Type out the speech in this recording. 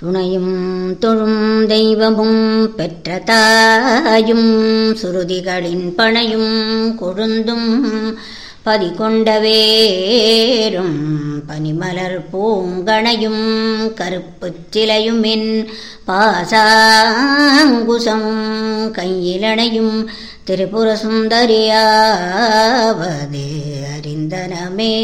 துணையும் தொழும் தெய்வமும் பெற்ற தாயும் சுருதிகளின் பணையும் கொழுந்தும் பதிகொண்டவேரும் பனிமலர் பூங்கணையும் கருப்புச் சிலையும் என் பாசாங்குசமும் கையிலணையும் திரிபுர சுந்தரியாவது அறிந்தனமே.